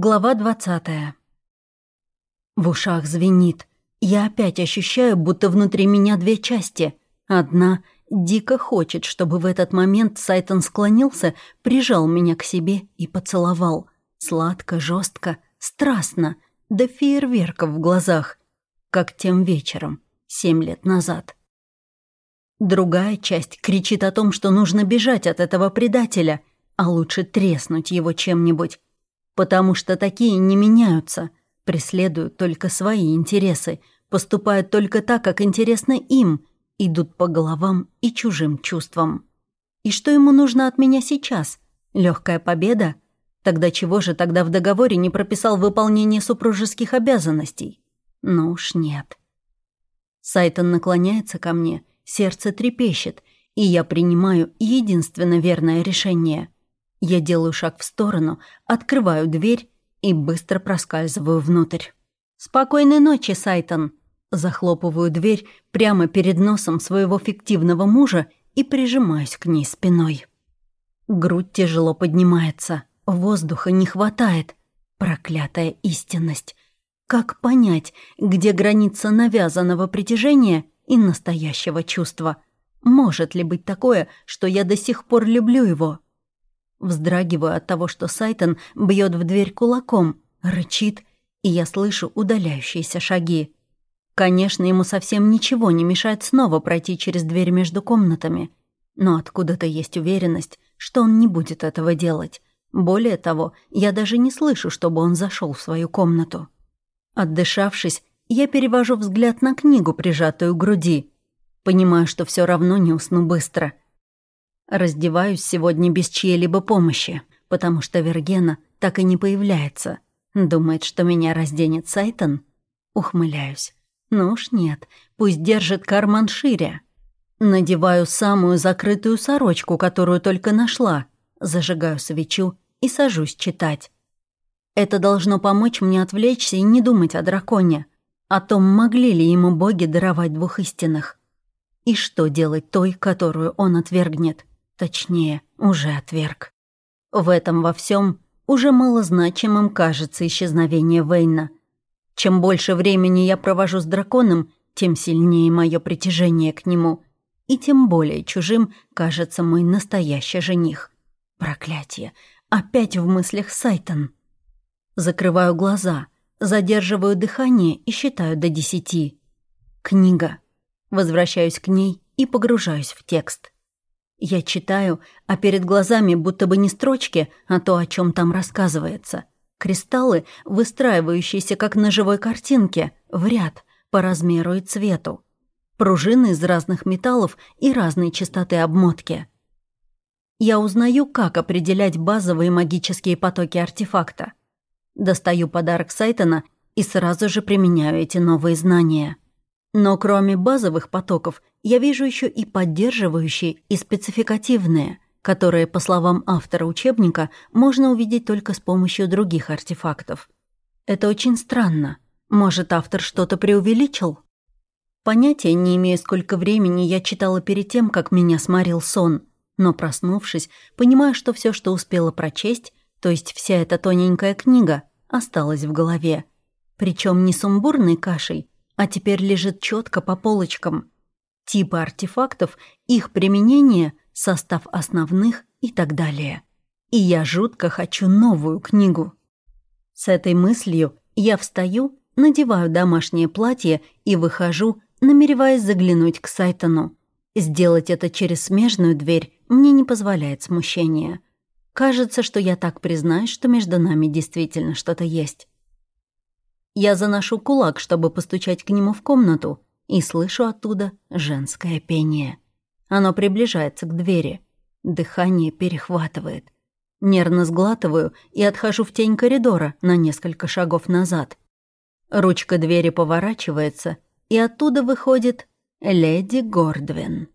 Глава двадцатая. В ушах звенит. Я опять ощущаю, будто внутри меня две части. Одна дико хочет, чтобы в этот момент Сайтон склонился, прижал меня к себе и поцеловал. Сладко, жестко, страстно, до фейерверков в глазах, как тем вечером, семь лет назад. Другая часть кричит о том, что нужно бежать от этого предателя, а лучше треснуть его чем-нибудь потому что такие не меняются, преследуют только свои интересы, поступают только так, как интересно им, идут по головам и чужим чувствам. И что ему нужно от меня сейчас? Легкая победа? Тогда чего же тогда в договоре не прописал выполнение супружеских обязанностей? Ну уж нет. Сайтон наклоняется ко мне, сердце трепещет, и я принимаю единственно верное решение — я делаю шаг в сторону, открываю дверь и быстро проскальзываю внутрь. «Спокойной ночи, Сайтон!» Захлопываю дверь прямо перед носом своего фиктивного мужа и прижимаюсь к ней спиной. Грудь тяжело поднимается, воздуха не хватает. Проклятая истинность. Как понять, где граница навязанного притяжения и настоящего чувства? Может ли быть такое, что я до сих пор люблю его?» Вздрагиваю от того, что Сайтон бьет в дверь кулаком, рычит, и я слышу удаляющиеся шаги. Конечно, ему совсем ничего не мешает снова пройти через дверь между комнатами, но откуда-то есть уверенность, что он не будет этого делать. Более того, я даже не слышу, чтобы он зашел в свою комнату. Отдышавшись, я перевожу взгляд на книгу, прижатую к груди. Понимаю, что все равно не усну быстро — Раздеваюсь сегодня без чьей-либо помощи, потому что Вергена так и не появляется. Думает, что меня разденет Сайтон? Ухмыляюсь. Ну уж нет, пусть держит карман шире. Надеваю самую закрытую сорочку, которую только нашла, зажигаю свечу и сажусь читать. Это должно помочь мне отвлечься и не думать о драконе, о том, могли ли ему боги даровать двух истинных. И что делать той, которую он отвергнет? Точнее, уже отверг. В этом во всем уже малозначимым кажется исчезновение Вейна. Чем больше времени я провожу с драконом, тем сильнее мое притяжение к нему, и тем более чужим кажется мой настоящий жених. Проклятие! Опять в мыслях Сайтон. Закрываю глаза, задерживаю дыхание и считаю до десяти. Книга. Возвращаюсь к ней и погружаюсь в текст. Я читаю, а перед глазами будто бы не строчки, а то, о чем там рассказывается. Кристаллы, выстраивающиеся как на живой картинке, в ряд, по размеру и цвету. Пружины из разных металлов и разной частоты обмотки. Я узнаю, как определять базовые магические потоки артефакта. Достаю подарок Сайтона и сразу же применяю эти новые знания. Но кроме базовых потоков, я вижу еще и поддерживающие и спецификативные, которые, по словам автора учебника, можно увидеть только с помощью других артефактов. Это очень странно. Может, автор что-то преувеличил? Понятия не имею, сколько времени я читала перед тем, как меня сморил сон, но, проснувшись, понимаю, что все, что успела прочесть, то есть вся эта тоненькая книга, осталась в голове. Причем не сумбурной кашей, а теперь лежит четко по полочкам. Типы артефактов, их применение, состав основных и так далее. И я жутко хочу новую книгу. С этой мыслью я встаю, надеваю домашнее платье и выхожу, намереваясь заглянуть к Сайтону. Сделать это через смежную дверь мне не позволяет смущение. Кажется, что я так признаюсь, что между нами действительно что-то есть. Я заношу кулак, чтобы постучать к нему в комнату, и слышу оттуда женское пение. Оно приближается к двери. Дыхание перехватывает. Нервно сглатываю и отхожу в тень коридора на несколько шагов назад. Ручка двери поворачивается, и оттуда выходит леди Гордвин.